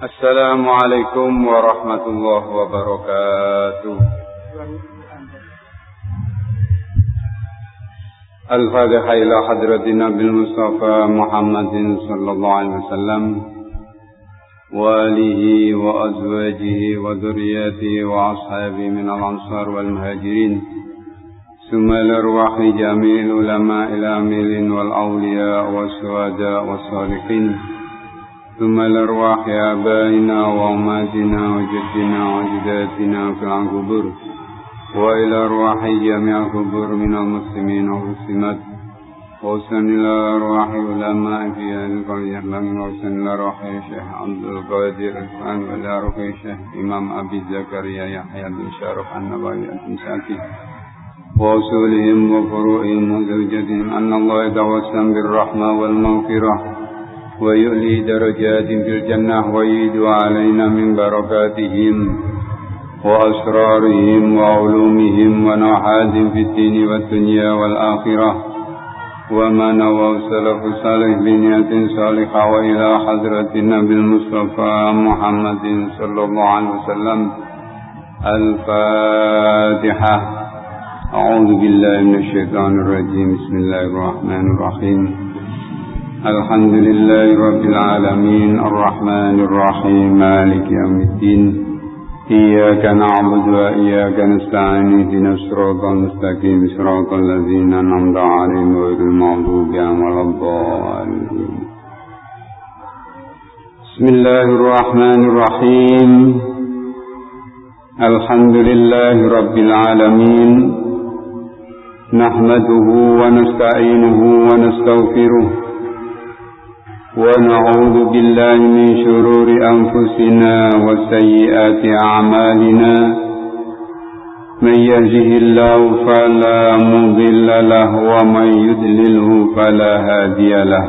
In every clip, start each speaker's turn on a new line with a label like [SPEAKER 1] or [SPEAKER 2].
[SPEAKER 1] السلام عليكم ورحمة الله وبركاته. الفاتحة إلى حضرة النبي المصطفى محمد صلى الله عليه وسلم وآله وأزواجه وذرياته وأصحابه من الأنصار والمهاجرين ثم الأرواح جميع العلماء العاملين والأولياء والشهداء والصالحين. ثم الأرواح آبائنا وأماتنا وجدنا وجداتنا في القبور وإلى أرواح جميع القبور من المسلمين والمسلمات. وحسن إلى أرواح علماء في هذه القرية وحسن إلى أرواح الشيخ عبد القادر الفان وإلى أرواح الشيخ إمام أبي زكريا يحيى بن شرف النبوي الإنساكي وأصولهم وفروعهم وزوجتهم أن الله يتوسم بالرحمة والمغفرة. ويؤلي درجات في الجنة ويعيد علينا من بركاتهم وأسرارهم وعلومهم ونوحات في الدين والدنيا والآخرة. وما نوى سلف صالح بنية صالحة وإلى حضرة النبي المصطفى محمد صلى الله عليه وسلم. الفاتحة. أعوذ بالله من الشيطان الرجيم. بسم الله الرحمن الرحيم. الحمد لله رب العالمين الرحمن الرحيم مالك يوم الدين إياك نعبد وإياك نستعين اهدنا الصراط المستقيم صراط الذين أنعمت عليهم غير المغضوب ولا الضالين. بسم الله الرحمن الرحيم. الحمد لله رب العالمين. نحمده ونستعينه ونستغفره. ونعوذ بالله من شرور أنفسنا وسيئات أعمالنا. من يهده الله فلا مضل له ومن يدلله فلا هادي له.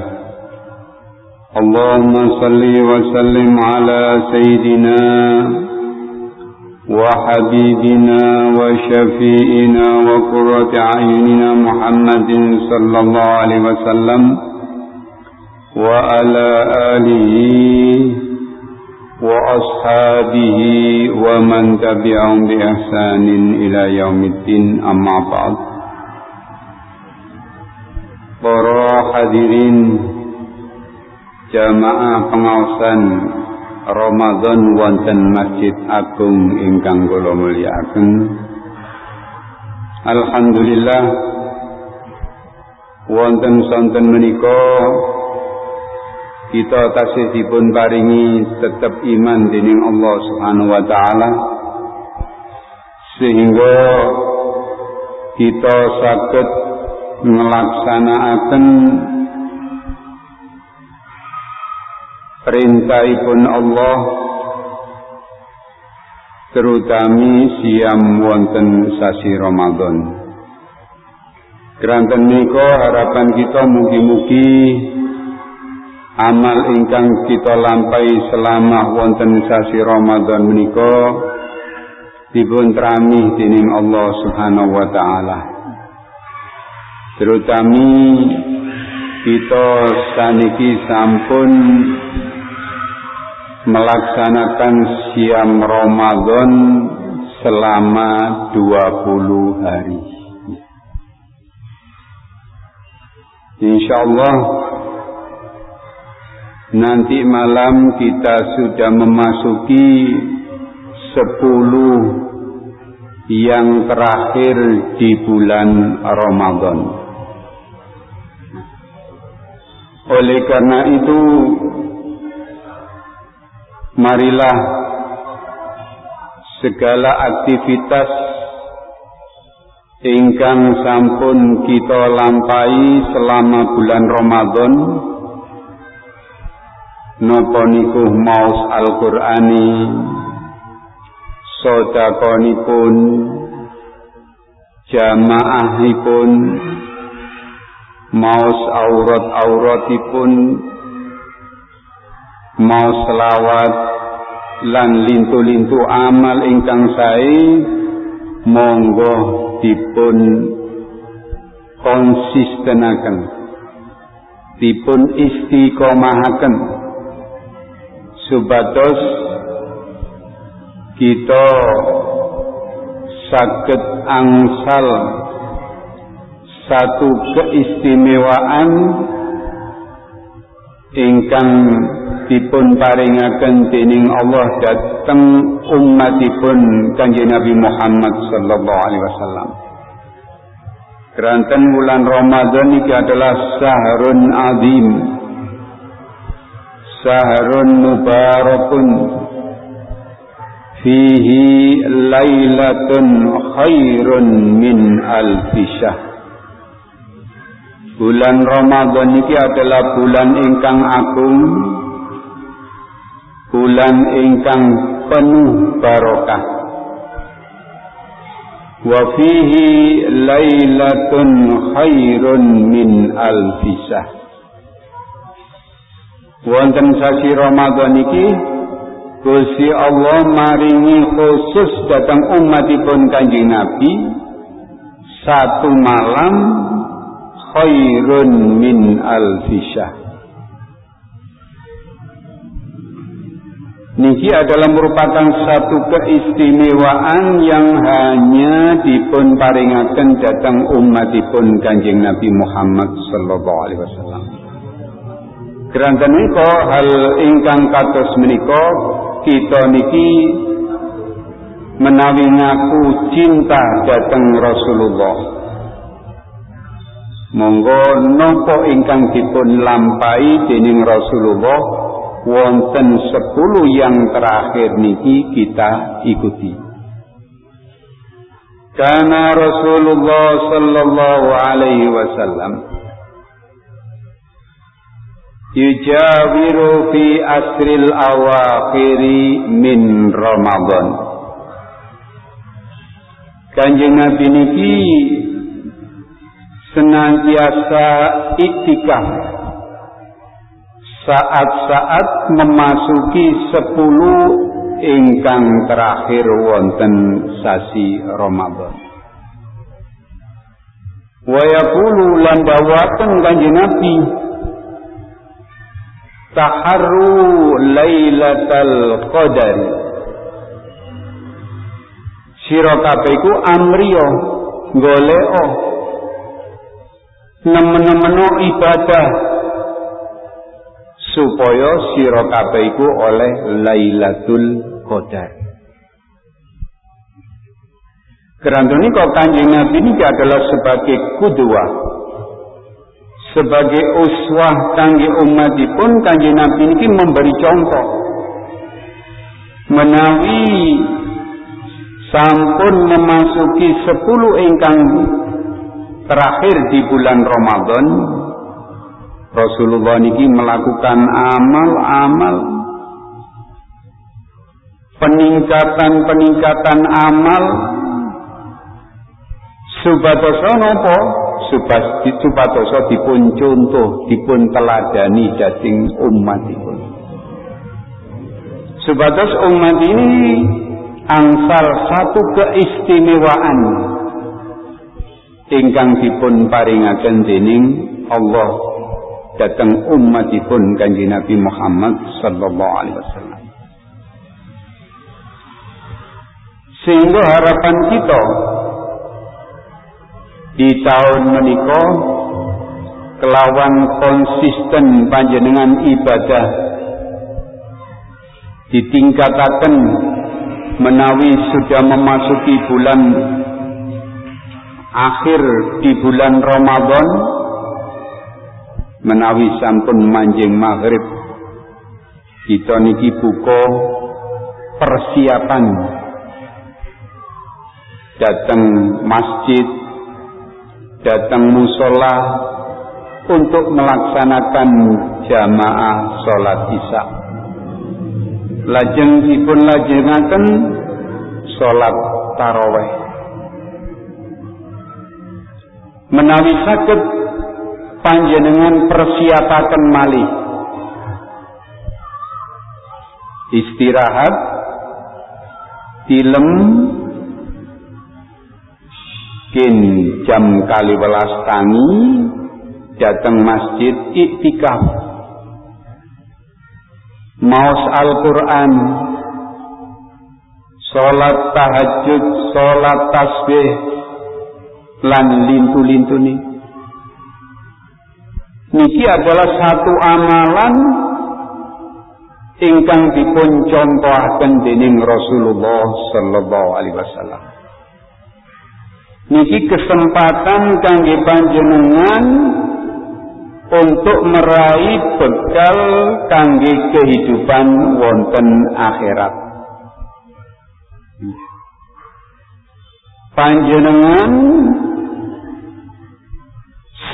[SPEAKER 1] اللهم صل وسلم على سيدنا وحبيبنا وشفيئنا وقرة أعيننا محمد صلى الله عليه وسلم. وعلى آله وأصحابه ومن تبعهم بإحسان إلى يوم الدين أما بعد Para hadirin jamaah pengawasan Ramadan wonten Masjid Agung ingkang kula mulyakaken Alhamdulillah wonten sonten menika kita tasih dipun paringi tetap iman dening Allah Subhanahu wa taala sehingga kita saged ngelaksanakaken perintahipun Allah terutami siam wonten sasi Ramadan. Keranten menika harapan kita mugi-mugi amal ingkang kita lampai selama wonten sasi Ramadan menika dipun trami dening Allah Subhanahu wa taala. Terutami kita saniki sampun melaksanakan siam Ramadan selama 20 hari. Insyaallah Nanti malam kita sudah memasuki sepuluh yang terakhir di bulan Ramadan. Oleh karena itu, marilah segala aktivitas ingkang sampun kita lampai selama bulan Ramadan napa maos Al-Qur'ani? Sedakonipun jamaahipun maos aurat-auratipun maos selawat lan lintu-lintu amal ingkang sae monggo dipun konsistenaken dipun istiqomahaken subatos kita sakit angsal satu keistimewaan ingkang dipun paringaken dening Allah dhateng umatipun Kanjeng Nabi Muhammad sallallahu alaihi wasallam. Keranten bulan Ramadan ini adalah sahrun azim. Sahrun mubarakun fihi lailatun khairun min alfisah Bulan Ramadan ini adalah bulan ingkang agung, bulan ingkang penuh barokah. Wa fihi lailatun khairun min alfisah. Wonten sasi Ramadan iki Gusti Allah maringi khusus datang umatipun Kanjeng Nabi satu malam khairun min alfisyah. Niki adalah merupakan satu keistimewaan yang hanya dipun paringaken datang umatipun Kanjeng Nabi Muhammad sallallahu alaihi wasallam. Keranten menika hal ingkang kados menika kita niki menawi ngaku cinta datang Rasulullah Monggo nopo ingkang dipun lampahi dening Rasulullah wonten sepuluh yang terakhir niki kita ikuti. Karena Rasulullah sallallahu alaihi wasallam yujawiru fi asril awakhiri min Ramadan. Kanjeng Nabi niki senantiasa iktikaf saat-saat memasuki sepuluh ingkang terakhir wonten sasi Ramadan. Wa yaqulu lan dawaten kanjeng Nabi taharru lailatal qadar sira kabeh iku amriya golek nemen-nemeno ibadah supaya sira kabeh iku oleh Lailatul Qadar. Kerana kok kanjeng Nabi ini adalah sebagai kudua, sebagai uswah kangge umatipun kanjeng Nabi ini memberi contoh. Menawi sampun memasuki sepuluh ingkang terakhir di bulan Ramadan Rasulullah niki melakukan amal-amal. Peningkatan-peningkatan amal. Subatoso nopo subatoso dipun contoh dipun teladani dating umatipun subatos umat ini angsal satu keistimewaan ingkang dipun paringaken dening Allah dateng umatipun kanjeng Nabi Muhammad sallallahu alaihi wasallam. Sehingga harapan kita di tahun menika kelawan konsisten panjenengan ibadah. Ditingkataken menawi sudah memasuki bulan akhir di bulan Ramadan menawi sampun manjing maghrib. Kita niki buka persiapan. Datang masjid datang musola untuk melaksanakan jamaah sholat isya. Lajeng dipun lajengaken sholat taraweh. Menawi saged panjenengan persiapaken malih. Istirahat tilem kin jam kali welas tangi datang masjid iktikaf. Maos Al-Qur'an. Salat tahajud salat tasbih lan lintu-lintuni niki adalah satu amalan ingkang dipun contohaken dening Rasulullah sallallahu alaihi wasallam niki kesempatan kangge panjenengan untuk meraih bekal kangge kehidupan wonten akhirat. Panjenengan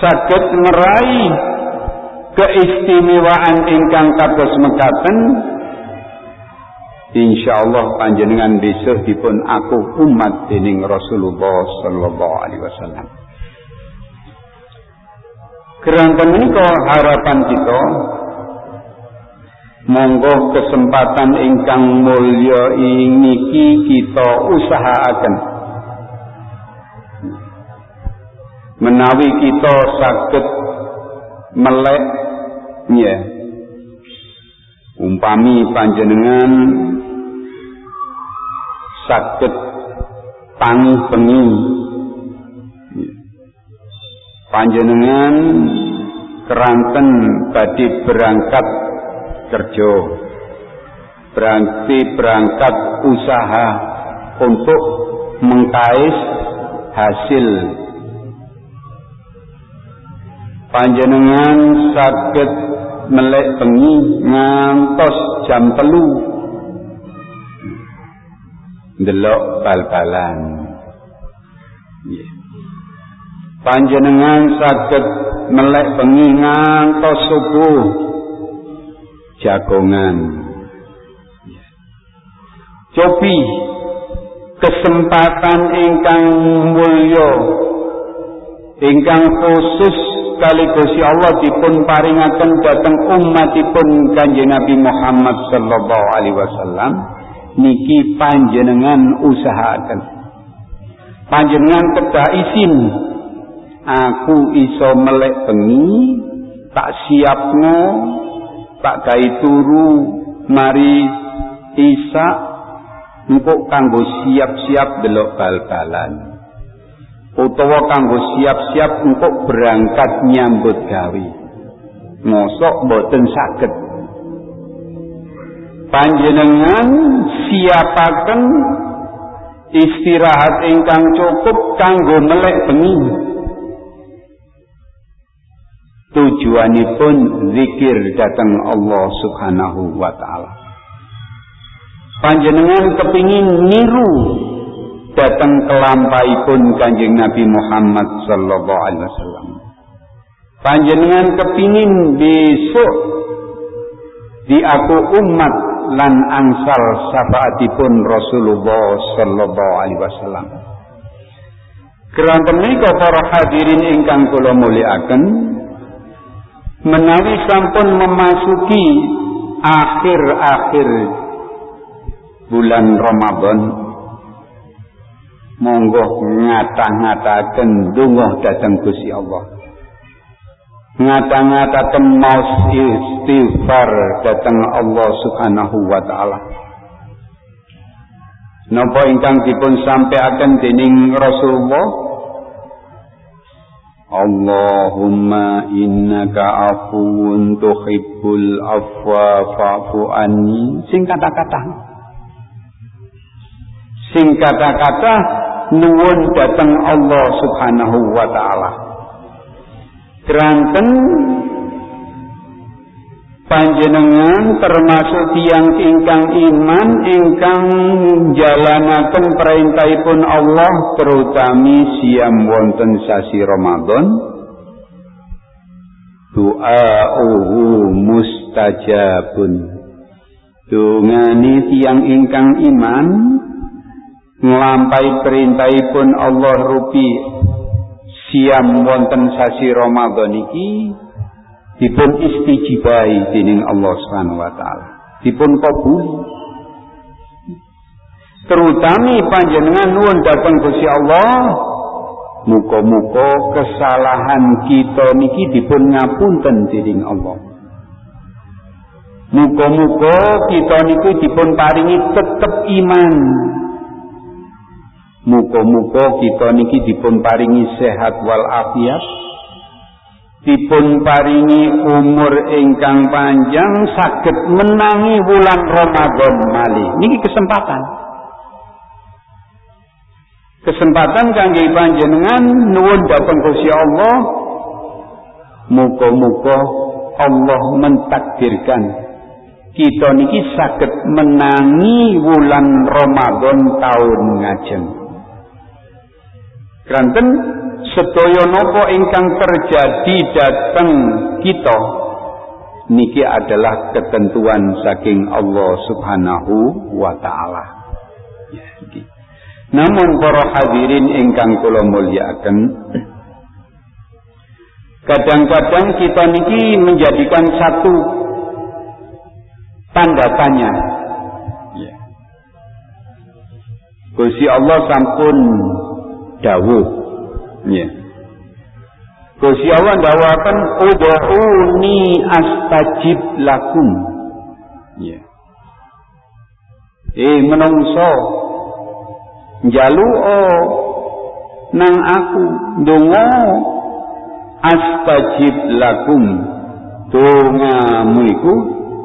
[SPEAKER 1] saged meraih keistimewaan ingkang kados mekaten insyaallah panjenengan besok dipun aku umat dening Rasulullah sallallahu alaihi wasallam. Keranten menika harapan kita monggo kesempatan ingkang mulya niki kita usahaaken menawi kita saged melek ya umpami panjenengan saged tangi bengi panjenengan keranten tadi berangkat kerja. Berarti berangkat usaha untuk mengkais hasil. Panjenengan sakit melek bengi ngantos jam telu delok bal-balan. Yeah. panjenengan saged melek bengi ngantos subuh. Jagongan. Cobi kesempatan ingkang mulya ingkang khusus kali Gusti Allah dipun paringaken dhateng umatipun Kanjeng Nabi Muhammad sallallahu alaihi wasallam niki panjenengan usahaken panjenengan kedah isin. Aku iso melek bengi tak siapno tak gawe turu mari isa engko kanggo siap-siap delok bal-balan. Utawa kanggo siap-siap untuk berangkat nyambut gawe. Mosok boten saged panjenengan siapaken istirahat ingkang cukup kanggo melek bengi tujuanipun zikir datang Allah Subhanahu wa taala. Panjenengan kepingin niru datang kelampaipun Kanjeng Nabi Muhammad sallallahu alaihi wasallam. Panjenengan kepingin besok di aku umat lan angsal syafaatipun Rasulullah sallallahu alaihi wasallam. Keranten menika para hadirin ingkang kula mulyakaken, menawi sampun memasuki akhir-akhir bulan Ramadan monggo ngata-ngataken donga dhateng Gusti Allah ngata-ngataken maus istighfar dhateng Allah Subhanahu wa taala. Napa ingkang dipun sampaikan dening Rasulullah? Allahumma innaka afuwun tuhibbul afwa fa'fu anni. Sing kata-kata. Sing kata-kata nuwun dateng Allah Subhanahu wa taala Keranten panjenengan termasuk tiang ingkang iman ingkang jalanaken perintahipun Allah terutami siam wonten sasi Ramadan. Doa mustajabun. Dungani tiang ingkang iman nglampahi perintahipun Allah rupi siam wonten sasi Ramadan iki dipun istijibai dening Allah Subhanahu wa taala. Dipun kabul. Terutami panjenengan nuwun dhateng Gusti Allah muga-muga kesalahan kita niki dipun ngapunten dening Allah.
[SPEAKER 2] Muga-muga kita niku dipun paringi tetep iman. Muga-muga kita niki dipun paringi sehat wal afiat. Dipun paringi umur ingkang panjang saged menangi wulan Ramadan malih. Niki kesempatan. Kesempatan kangge panjenengan nuwun dhateng Gusti Allah. Muga-muga Allah mentakdirkan kita niki saged menangi wulan Ramadan tahun ngajeng. Kranten sedaya napa ingkang terjadi dateng kita niki adalah ketentuan saking Allah Subhanahu wa taala. Ya, Namun para hadirin ingkang kula mulyakaken kadang-kadang kita niki menjadikan satu tanda tanya. Ya. Gusti Allah sampun dawuh. Ya. Gusti Allah dawakan ud'uni astajib lakum. Ya. Eh menungso njaluo nang aku donga astajib lakum dongamu iku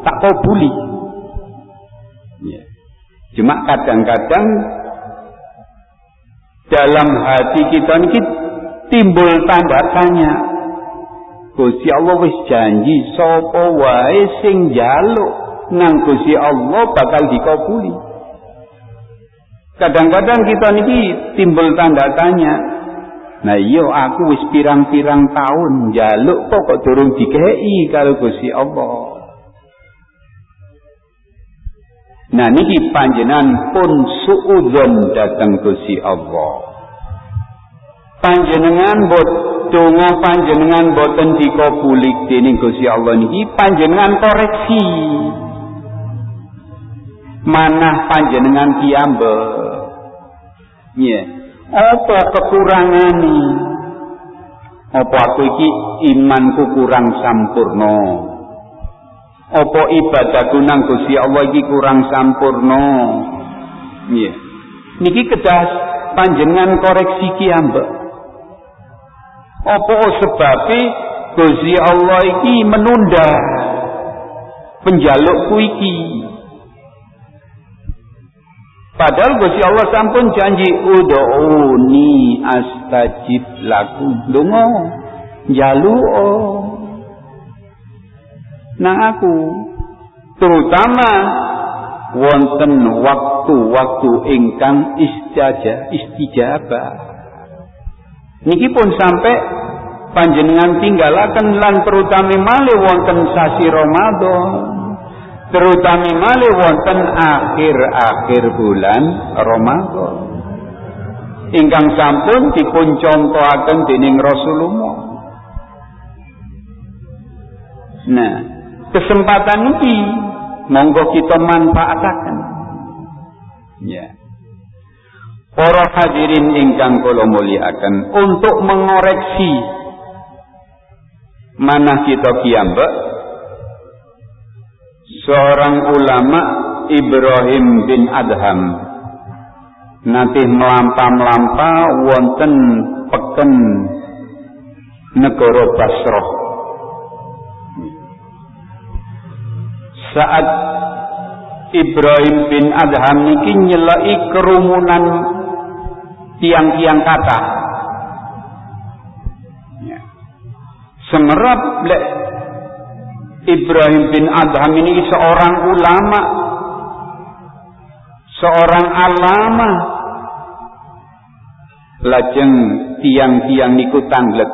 [SPEAKER 2] tak kabuli. Ya. Cuma kadang-kadang dalam hati kita ini timbul tanda tanya. Gusti Allah wis janji sapa wae sing njaluk nang Gusti Allah bakal dikabuli. Kadang-kadang kita niki timbul tanda tanya. Nah iya aku wis pirang-pirang tahun njaluk kok kok durung dikei kalau Gusti Allah. Nah niki panjenengan pun suudzon datang Gusti Allah. Panjenengan bot donga panjenengan boten dikabuli dening Gusti Allah niki panjenengan koreksi. Manah panjenengan piyambak. Iya. Yeah. Apa kekurangane? Apa aku iki imanku kurang sampurno? Apa ibadahku nang Gusti Allah iki kurang sampurno? Iya. Yeah. Niki kedah panjenengan koreksi ki ambek. Apa sebabe Gusti Allah iki menunda penjalukku iki? Padahal Gusti Allah sampun janji ud'uni astajib lakum. Donga njaluo nang aku terutama wonten waktu-waktu ingkang istijabah istijabah niki pun sampai panjenengan tinggalaken lan terutama malih wonten sasi Ramadan terutama malih wonten akhir-akhir bulan Ramadan. Ingkang sampun dipun contohaken dening Rasulullah. Nah kesempatan ini monggo kita manfaatkan. Ya. Para hadirin ingkang kula mulyakaken untuk mengoreksi mana kita kiambek seorang ulama Ibrahim bin Adham nanti melampa-melampa wonten peken negara Basrah saat Ibrahim bin Adham niki nyelai kerumunan tiang-tiang kata. Ya. Semerap lek Ibrahim bin Adham ini seorang ulama, seorang alama. Lajeng tiang-tiang niku tanglet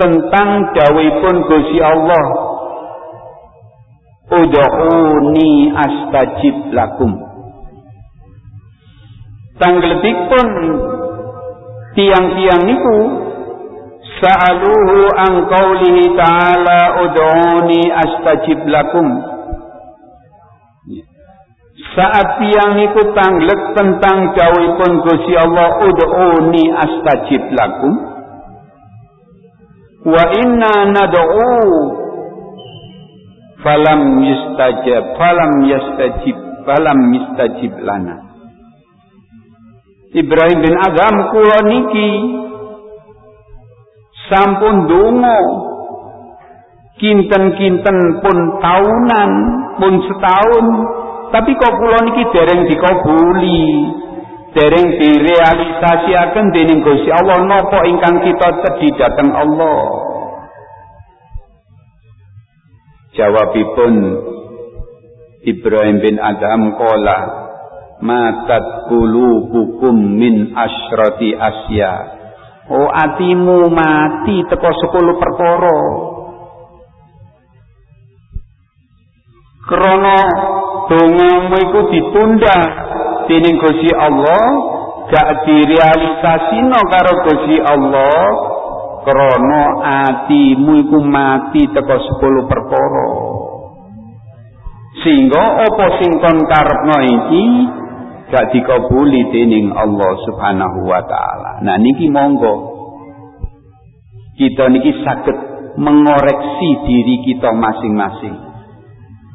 [SPEAKER 2] tentang dawuhipun Gusti Allah Udu'uni astajib lakum. Tangglebipun tiang-tiang niku sa'aluhu an qawlihi ta'ala ud'uni astajib lakum. Saat tiang niku tanglek tentang dawuhipun Gusti Allah ud'uni astajib lakum. Wa inna nad'u falam yustajab falam yastajib falam yustajib lana. Ibrahim bin Adam kula niki sampun donga. Kinten-kinten pun tahunan pun setahun. Tapi kok kula niki dereng dikabuli dereng direalisasiaken dening Gusti Allah napa ingkang kita tedhi dhateng Allah jawabipun Ibrahim bin Adam kola matat hukum min asyrati asya. Oh atimu mati teko sepuluh perkara. Krana dongamu iku ditunda dening Gusti Allah gak direalisasino karo Gusti Allah krana atimu iku mati teko sepuluh perkara sehingga apa sing kon karepno iki gak dikabuli dening Allah Subhanahu wa taala nah niki monggo kita niki saged mengoreksi diri kita masing-masing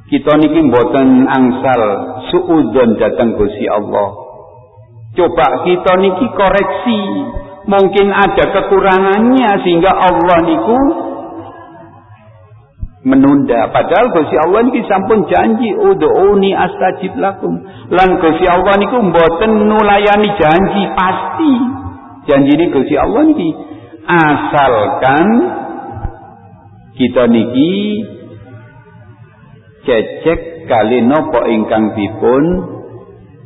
[SPEAKER 2] kita niki mboten angsal suudzon datang Gusti Allah. Coba kita niki koreksi. Mungkin ada kekurangannya sehingga Allah niku menunda. Padahal Gusti Allah niki sampun janji ud'uni astajib lakum. Lan Gusti Allah niku mboten nulayani janji pasti. Janji ini Gusti Allah niki asalkan kita niki cecek kali nopo ingkang dipun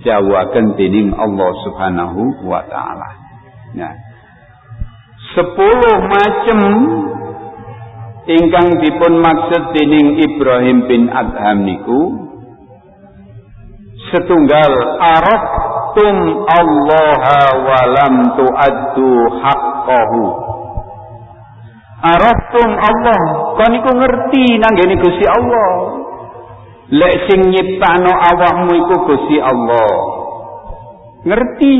[SPEAKER 2] jawaken dening Allah Subhanahu wa taala. Nah, sepuluh macam ingkang dipun maksud dening Ibrahim bin Adham niku setunggal tum Allah wa lam tuaddu haqqahu tum Allah kon niku ngerti nanggene Gusti Allah Lek sing nyiptano awakmu iku Gusti Allah. Ngerti?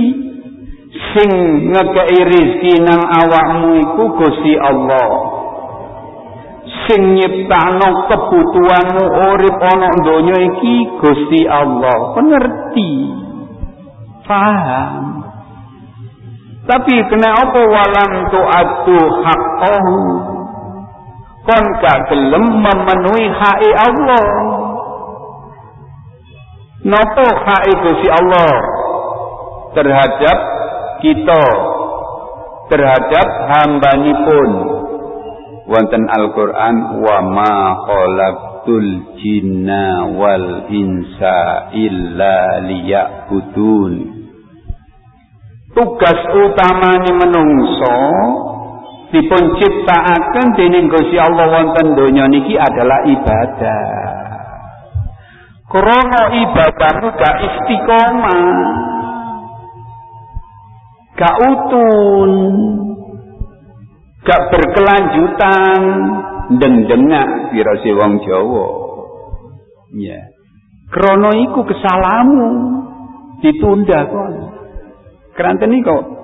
[SPEAKER 2] Sing ngekei rezeki nang awakmu iku Gusti Allah. Sing nyiptano kebutuhanmu urip ana donya iki Gusti Allah. Ngerti? Paham? Tapi kenapa walam tu'atu haqqahu? Kon gak gelem memenuhi hak Allah. Nopo hak si Allah terhadap kita terhadap hambani pun wonten Al-Qur'an wa ma khalaqtul jinna wal insa illa liya'budun. Tugas utamane menungso dipun ciptakaken dening Gusti Allah wonten donya niki adalah ibadah. Krono ibadahmu gak istiqomah. Gak utun. Gak berkelanjutan. Dendengak si wong Jawa. Ya. Krono iku kesalamu. Ditunda kok. Keranten kok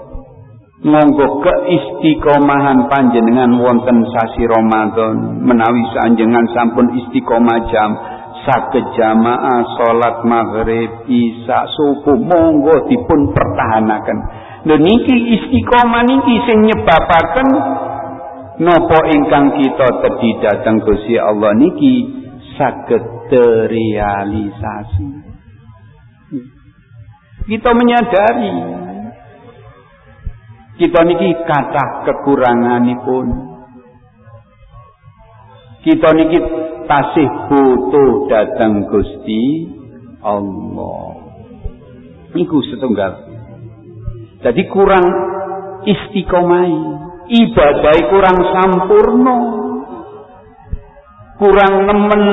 [SPEAKER 2] monggo keistiqomahan panjenengan wonten sasi Ramadan menawi sanjengan sampun istiqomah jam saged jamaah salat maghrib isya subuh monggo dipun pertahanaken lho niki istiqomah niki sing nyebabaken napa ingkang kita tedhi dhateng Gusti Allah niki saged terrealisasi kita menyadari kita niki kathah kekuranganipun kita niki tasih butuh datang Gusti Allah. Iku setunggal. Jadi kurang istiqomah, ibadah kurang sampurno, kurang nemen,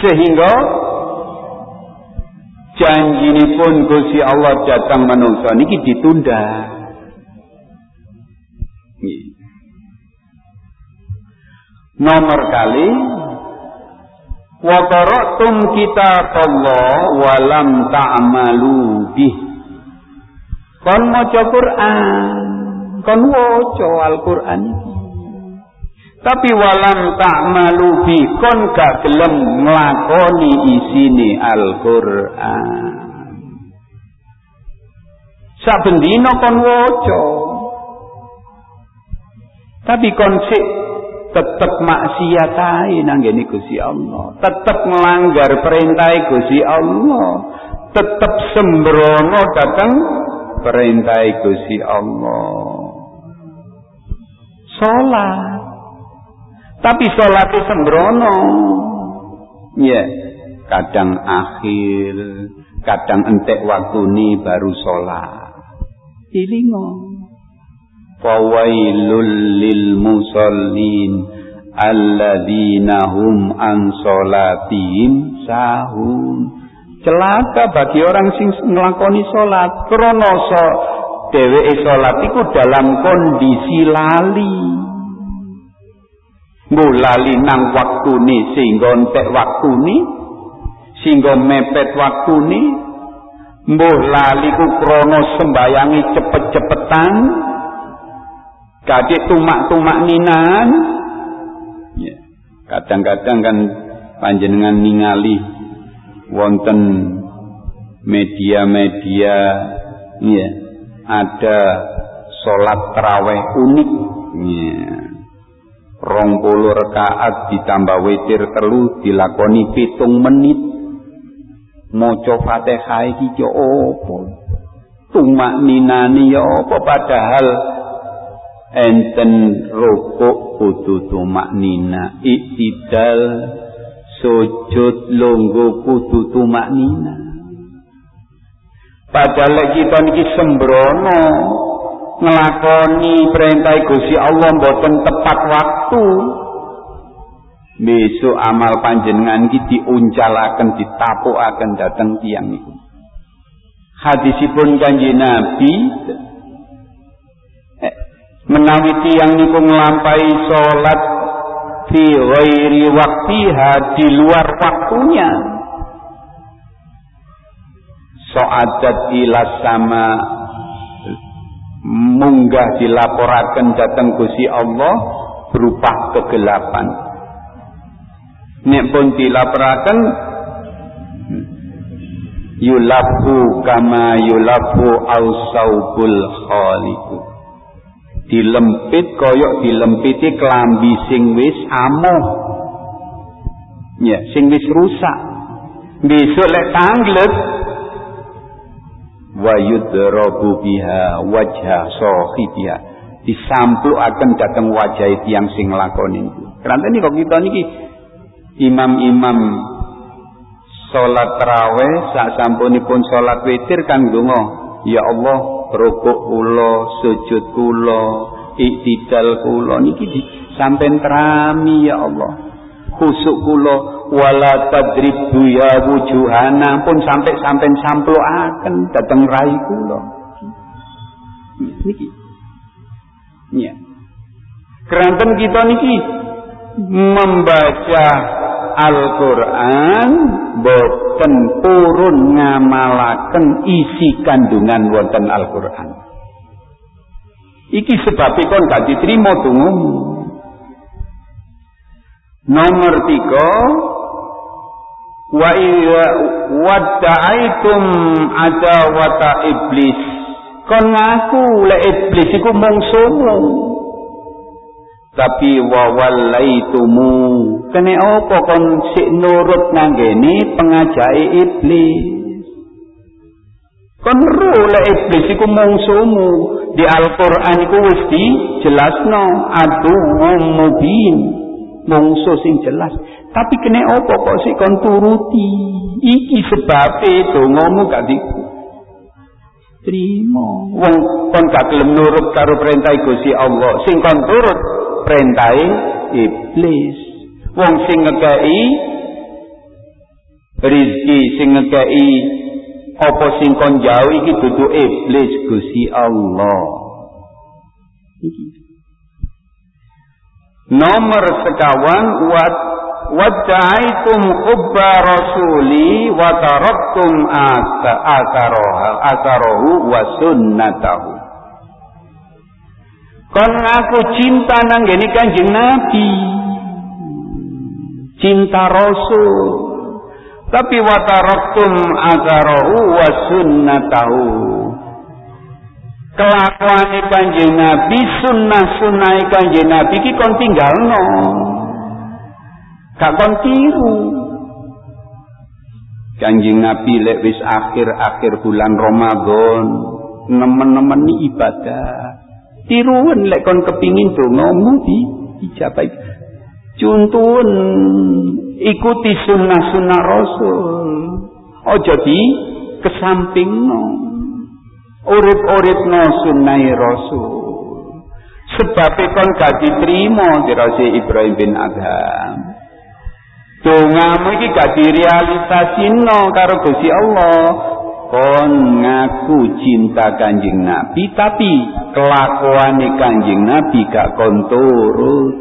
[SPEAKER 2] sehingga janji ini pun Gusti Allah datang manusia niki ditunda. Nomor kali wa qara'tum kitaballah wa lam ta'malu bih. Kon maca Quran, kon waca Al-Qur'an. Tapi walam ta'malu bi kon gak gelem nglakoni isine Al-Qur'an. Saben dina kon waca. Tapi kon sik tetep maksiat ae nang Gusti Allah. Tetep melanggar perintah Gusti Allah. Tetep sembrono datang perintah Gusti Allah. Salat tapi sholatnya sembrono. Ya, kadang akhir, kadang entek waktu ini baru sholat. Ilingo. Lil musallin alladzina hum an sholatihim sahun. Celaka bagi orang sing nglakoni salat krana so dheweke salat iku dalam kondisi lali. Lali nang waktune sehingga entek waktune sehingga mepet waktune. Mbuh lali ku krana sembayangi cepet-cepetan kadek tumak-tumak ninan. Ya. kadang-kadang kan panjenengan ningali wonten media-media ya ada sholat terawih unik. Ya. Rong puluh rekaat ditambah witir telu dilakoni pitung menit. Maca Fatihah iki yo apa? Tumak ninani yo apa? Padahal enten rukuk kudu tumak nina. Iktidal sujud longgo kudu tumak nina. Padahal kita niki sembrono ngelakoni perintah Gusti Allah mboten tepat waktu. Besok amal panjenengan iki diuncalaken ditapukaken dateng tiyang niku. Hadisipun kanjeng Nabi menawi tiyang niku nglampahi salat fi ghairi waktiha di luar waktunya so'adat ila sama munggah dilaporakan datang Gusti Allah berupa kegelapan. Nek pun dilaporakan yulafu kama yulafu ausaubul khaliku. Dilempit koyok dilempiti kelambi sing wis amoh. Ya, sing wis rusak. Besok lek tanglet wa yudrabu biha wajha sahibiha akan datang wajah yang sing lakoni niku. Keranten kok kita niki imam-imam salat tarawih sak sampunipun salat witir kan donga, ya Allah rukuk kula, sujud kula, iktidal kula. Niki sampean terami ya Allah. Khusuk kula wala tadribu ya wujuhana. Pun sampai sampai akan datang rai kula. Niki. Ya keranten kita niki membaca Al-Quran boten purun ngamalaken isi kandungan wonten Al-Quran. Iki sebabipun gak diterima tunggu nomor tiga wa iya wadda'aitum adawata iblis. Kon ngaku le iblis iku mungsuhmu tapi wa wallaitumu kene apa kon sik nurut nanggene pengajake iblis? Kon ro le iblis iku mungsuhmu di Al-Qur'an iku wis dijelasno adu mubin. Mungsuh sing jelas. Tapi kene opo kok sik kon turuti? Iki sebabe dongamu gak di trimo. Wong kon gak gelem nurut karo perintah Gusti Allah, sing kon turut perintah iblis. Wong sing ngekei rizki sing ngekei apa sing kon jauh iki dudu iblis Gusti Allah. Nomor sekawan wat wadda'aitum hubba rasuli wa taraktum atharohu wa sunnatahu kon ngaku cinta nang gini kanjeng Nabi. Cinta Rasul. Tapi wataraktum agarahu wa sunnatahu. Kelakuan kanjeng Nabi sunnah sunnah kanjeng Nabi ki kon tinggalno. Gak kon tiru. Kanjeng Nabi lek wis akhir-akhir bulan Ramadan nemen-nemen ibadah tiruan lek kon kepingin dongamu di ijabai cuntun ikuti sunnah-sunnah Rasul. Ojo di kesamping no urip-urip no sunnah Rasul. Sebab kon gak diterima dirasi Ibrahim bin Adham. Dongamu iki gak direalisasino karo Gusti Allah kon ngaku cinta kanjeng Nabi tapi kelakuan kanjeng Nabi gak kon turut.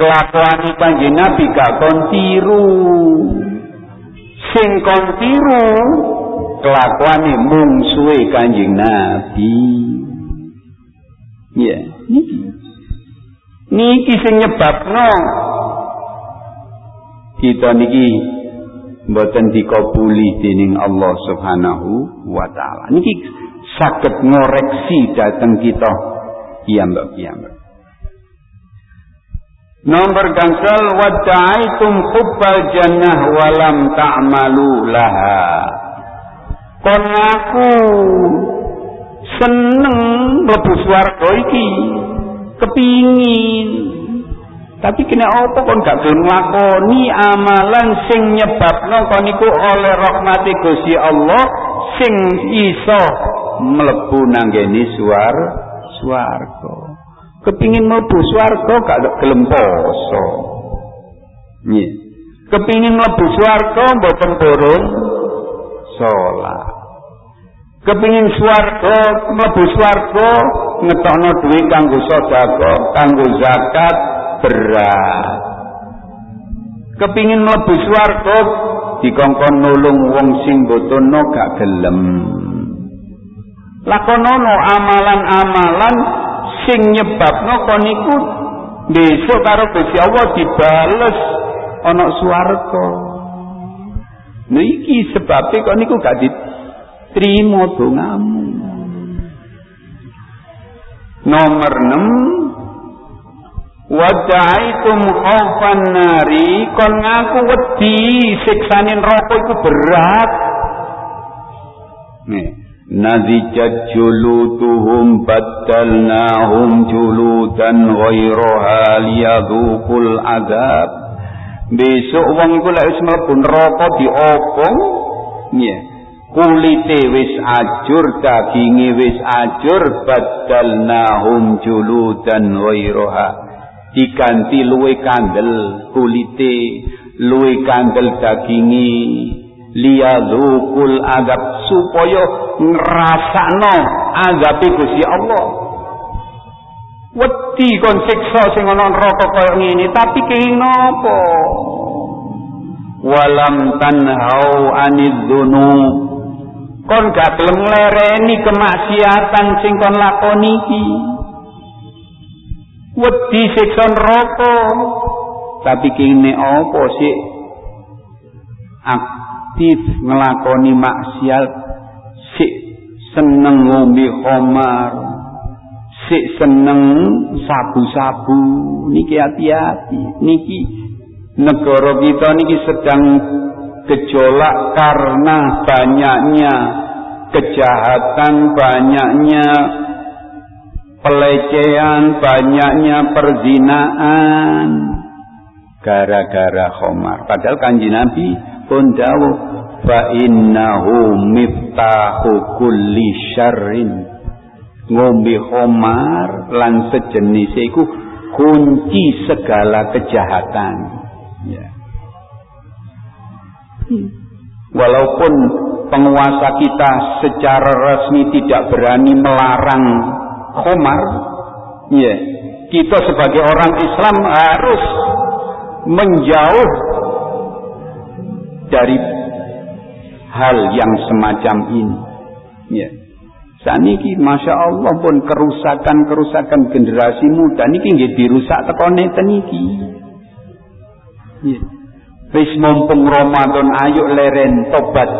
[SPEAKER 2] Kelakuan kanjeng Nabi gak kon tiru. Sing kon tiru kelakuan mungsuhe kanjeng Nabi. Ya yeah, niki. Niki sing nyebabno. Kita niki mboten dikabuli dening Allah Subhanahu wa taala. Niki saged ngoreksi dateng kita piyambak-piyambak. Nomor gangsal wada'aitum hubbal jannah walam ta'malu laha. Kon aku seneng mlebu swarga iki. Kepingin tapi kena apa kon gak gelem nglakoni amalan sing nyebabno kon iku oleh rahmati Gusti Allah sing iso mlebu nanggeni suar swarga. Kepingin mlebu swarga gak gelem poso. Nggih. Kepingin mlebu swarga mboten purun salat. Kepingin swarga mlebu swarga ngetokno duit kanggo sedekah, kanggo zakat, berat. Kepingin mlebu swarga dikongkon nulung wong sing botono gak gelem. Lakonono amalan-amalan sing nyebabno kon iku besok karo Gusti Allah dibales ana swarga. Lha iki sebabe niku gak diterima dongamu. Nomor 6 Wada'aitum khaufan nari kon ngaku wedi siksane neraka iku berat. Nih, nadijat julutuhum baddalnahum juludan ghairaha liyadhuqul adab. Besok wong iku lek wis mlebu neraka diopong, nggih. Kulite wis ajur, daginge wis ajur, baddalnahum juludan ghairaha diganti luwe kandel kulite luwe kandel dagingi liyadzukul adab supaya ngrasakno azabe Gusti Allah. Wedi kon siksa sing ana neraka kaya ngene tapi kenging napa walam tanhau anidzunub kon gak gelem nglereni kemaksiatan sing kon lakoni iki wedi siksa neraka tapi kene apa sih? Aktif ngelakoni maksiat. Sik seneng ngombe khamar sik seneng sabu-sabu. Niki hati-hati. Niki negara kita niki sedang gejolak karena banyaknya kejahatan banyaknya pelecehan, banyaknya perzinaan gara-gara khomar. Padahal kanji Nabi pun dawuh fa innahu miftahu kulli syarrin. Ngombe khomar lan sejenis iku kunci segala kejahatan. Ya. Walaupun penguasa kita secara resmi tidak berani melarang khomar ya kita sebagai orang Islam harus menjauh dari hal yang semacam ini. Ya Saniki Masya Allah pun kerusakan-kerusakan generasi muda niki nggih dirusak teko neten iki. Wis mumpung Ramadan ayo leren tobat.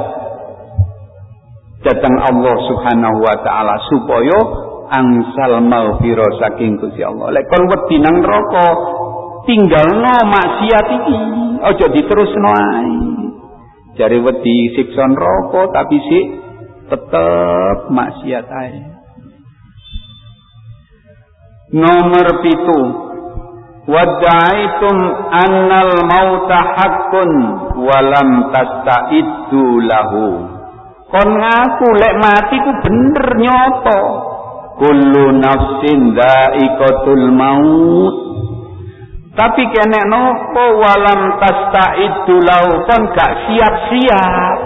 [SPEAKER 2] Datang Allah Subhanahu wa taala supaya angsal maghfirah saking Gusti Allah. Lek kon wedi nang neraka tinggalno maksiat iki, aja diterusno ae. Jare wedi siksa neraka tapi sik tetep maksiat ae. Nomor pitu Wada'aitum annal mauta haqqun walam tasta'iddu lahu. Kon ngaku lek mati ku bener nyoto. Kullu nafsin dha'iqatul maut. Tapi kene nopo walam tasta'iddu lahu kon gak siap-siap.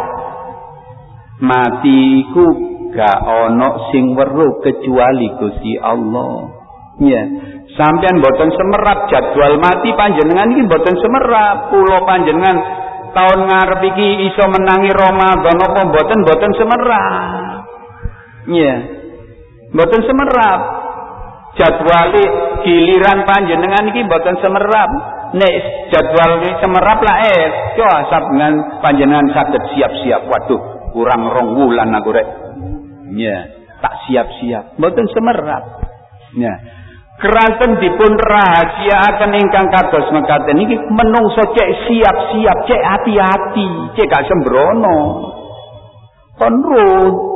[SPEAKER 2] Matiku gak ono sing weruh kecuali Gusti Allah. Ya, sampean boten semerap jadwal mati panjenengan iki boten semerap. Pulau panjenengan tahun ngarep iki iso menangi Ramadan apa boten boten semerap. Ya. Yeah. Boten semerap. Jadwali giliran panjenengan iki boten semerap. Nek jadwal semerap lah eh, yo asap dengan panjenengan saged siap-siap. Waduh, kurang rong wulan aku rek. Ya, tak siap-siap. Mboten semerap. Ya. Keranten dipun rahasia akan ingkang kados mekaten iki menungso cek siap-siap, cek hati-hati, cek gak sembrono. Konrut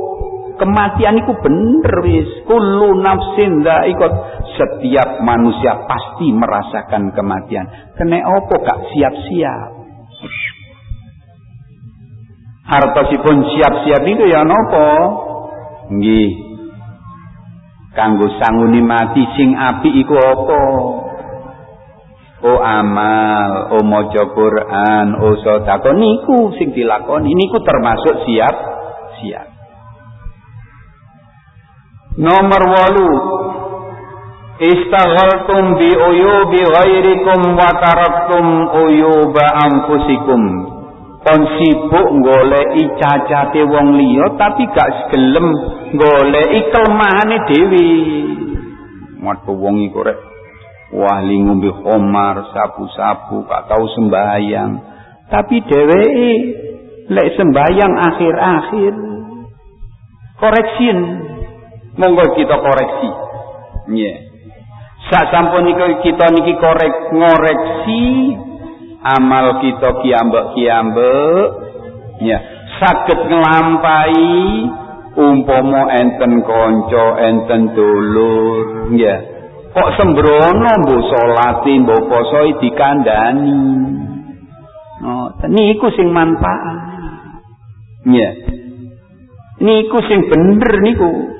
[SPEAKER 2] kematian iku bener wis. Kullu nafsin ikut. Setiap manusia pasti merasakan kematian. Kene opo gak siap-siap. Hartosipun siap-siap itu ya nopo? Nggih. Kanggo sanguni mati sing api iku apa? O amal o maca Quran o sedekah. Niku sing dilakoni. Niku termasuk siap siap nomor 8 istaghaltum bi uyubi ghairikum wa taraktum uyuba anfusikum. Kon sibuk goleki cacate wong liya tapi gak gelem goleki kelmahane dhewe. Matu wong iku rek wah ngombe khomar sabu-sabu gak tau sembahyang. Tapi dheweke lek sembahyang akhir-akhir koreksin monggo kita koreksi. Yeah. sak sampun kita niki korek ngoreksi amal kita kiambek-kiambek. Ya saged nglampahi umpama enten kanca enten dulur. Ya kok sembrono mbok salate mbok poso dikandani oh niku sing manfaat. Ya niku sing bener niku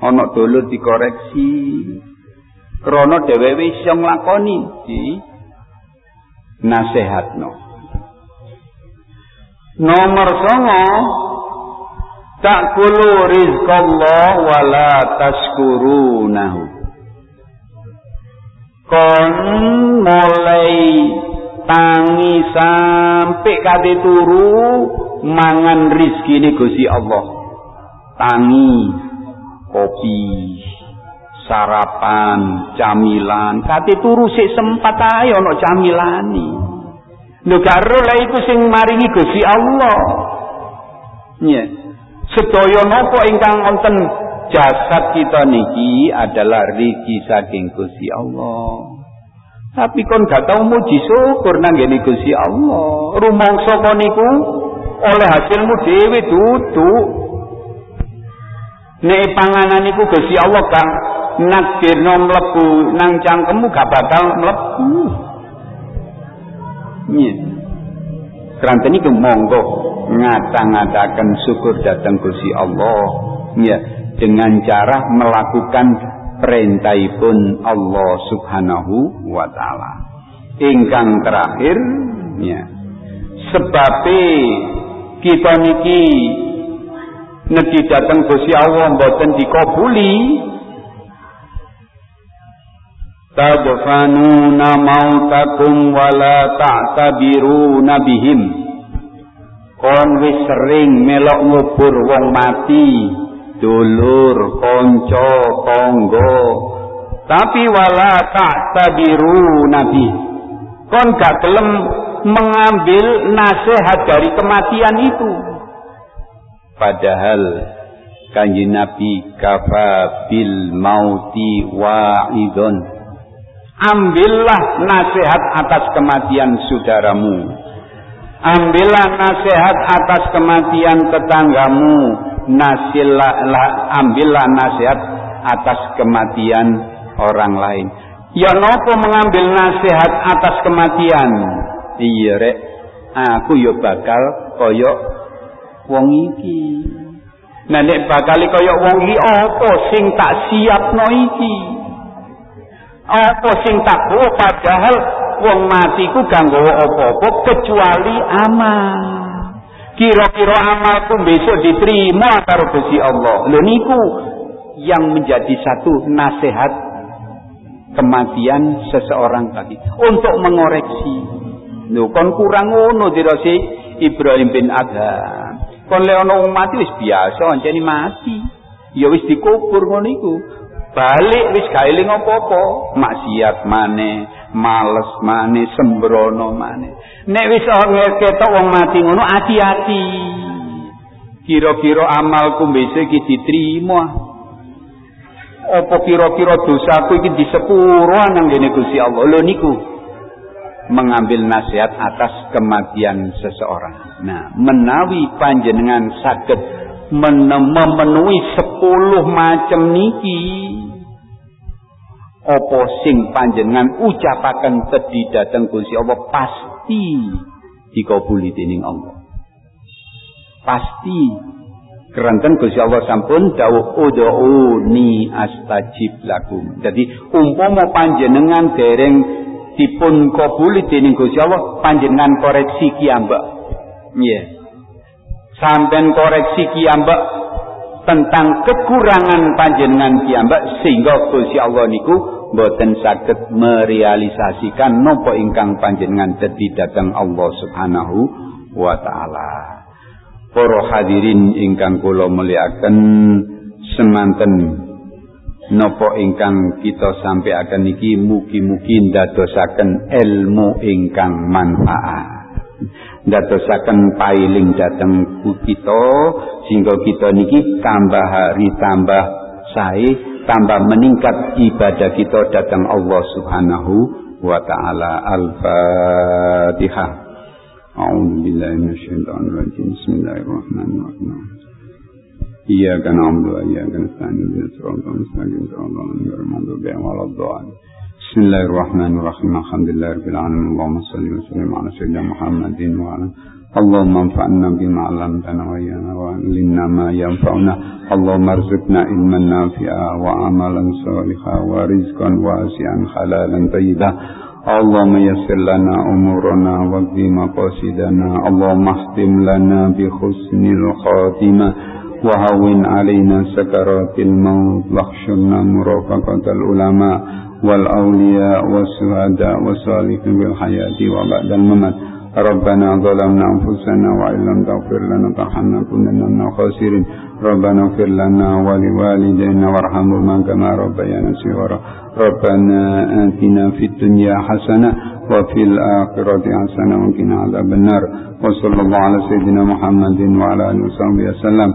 [SPEAKER 2] ana dulur dikoreksi krana dhewewe iso nglakoni di nasihatno. Nomor songo takulu rizqallah wala tashkurunahu. Kon mulai tangi sampai kate turu mangan rizki ini Gusti Allah. Tangi kopi sarapan, camilan, kate turu sik sempat ae ana camilane. Lho gak iku sing maringi Gusti Allah. Nya. Sedaya napa ingkang wonten jasad kita niki adalah riki saking Gusti Allah. Tapi kon gak tau muji syukur nang ngene Gusti Allah. Rumangsa kon niku oleh hasilmu dhewe duduk. Nek panganan iku Gusti Allah kang nakdirno mlebu nang cangkemmu gak bakal mlebu. Nggih. Kranten iku monggo ngata-ngataken syukur datang Gusti Allah ya dengan cara melakukan perintahipun Allah Subhanahu wa taala. Ingkang terakhir ya sebab kita niki negi datang Gusti Allah mboten dikabuli tadfanuna mautakum wala ta'tabiruna bihim kon wis sering melok ngubur wong mati dulur, konco, tonggo. Tapi wala tak tabiru Nabi. Kon gak gelem mengambil nasihat dari kematian itu. Padahal kanji Nabi kafa bil mauti wa'idun. Ambillah nasihat atas kematian saudaramu. Ambillah nasihat atas kematian tetanggamu. Nasilah, ambillah nasihat atas kematian orang lain. Ya nopo mengambil nasihat atas kematian? Iya rek, aku yo bakal koyok wong iki. Nah nek bakal koyok wong iki apa sing tak siapno iki? Apa sing tak bawa padahal wong matiku gak nggawa apa-apa kecuali amal. Kira-kira amalku besok diterima karo Gusti Allah. Lho niku yang menjadi satu nasihat kematian seseorang tadi untuk mengoreksi. Lho kon kurang ngono dirasi Ibrahim bin Adham. Kon le ono mati wis biasa anceni mati. Ya wis dikubur ngono iku. Balik wis gak eling apa-apa, maksiat maneh, males maneh, sembrono maneh. Nek wis ketok wong mati ngono hati-hati. Kira-kira amalku besok iki diterima. Apa kira-kira dosaku iki disepuro nang ngene Gusti Allah. Lho niku mengambil nasihat atas kematian seseorang. Nah, menawi panjenengan saged memenuhi sepuluh macam niki apa sing panjenengan ucapaken tedi dateng Gusti Allah pasti dikabuli dening Allah. Pasti Keranten Gusti Allah sampun dawuh ud'uni astajib lakum. Jadi umpama panjenengan dereng dipun kabuli dening Gusti Allah, panjenengan koreksi kiambak. Nggih. Yeah. Sampeyan koreksi kiambak tentang kekurangan panjenengan kiambak sehingga Gusti Allah niku boten saged merealisasikan nopo ingkang panjenengan dadi dateng Allah Subhanahu wa taala. Para hadirin ingkang kula mulyakaken semanten napa ingkang kita sampaikan niki mugi-mugi ndadosaken ilmu ingkang manfaat. Ndadosaken pailing dhateng kita sehingga kita niki tambah hari tambah sae tambah meningkat ibadah kita datang Allah Subhanahu wa taala. Al-Fatihah. أعوذ بالله من الشيطان الرجيم بسم الله الرحمن الرحيم إياك نعبد وإياك نستعين اهدنا الصراط المستقيم صراط الذين غير المغضوب عليهم ولا الضالين بسم الله الرحمن الرحيم الحمد لله رب العالمين اللهم صل وسلم على سيدنا محمد وعلى اللهم انفعنا بما علمتنا وعلمنا ما ينفعنا اللهم ارزقنا علما نافعا وعملا صالحا ورزقا واسعا حلالا طيبا اللهم يسر لنا أمورنا واقضي مقاصدنا اللهم اختم لنا بحسن الخاتمة وهون علينا سكرات الموت واخشرنا مرافقة العلماء والأولياء والشهداء والصالحين بالحياة وبعد الممات. ربنا ظلمنا أنفسنا وإن لم تغفر لنا وترحمنا كنا من الخاسرين. ربنا اغفر لنا ولوالدينا وارحمهما كما ربيانا صغارا. ربنا آتنا في الدنيا حسنة وفي الآخرة حسنة وقنا عذاب النار. وصلى الله على سيدنا محمد وعلى آله وصحبه وسلم.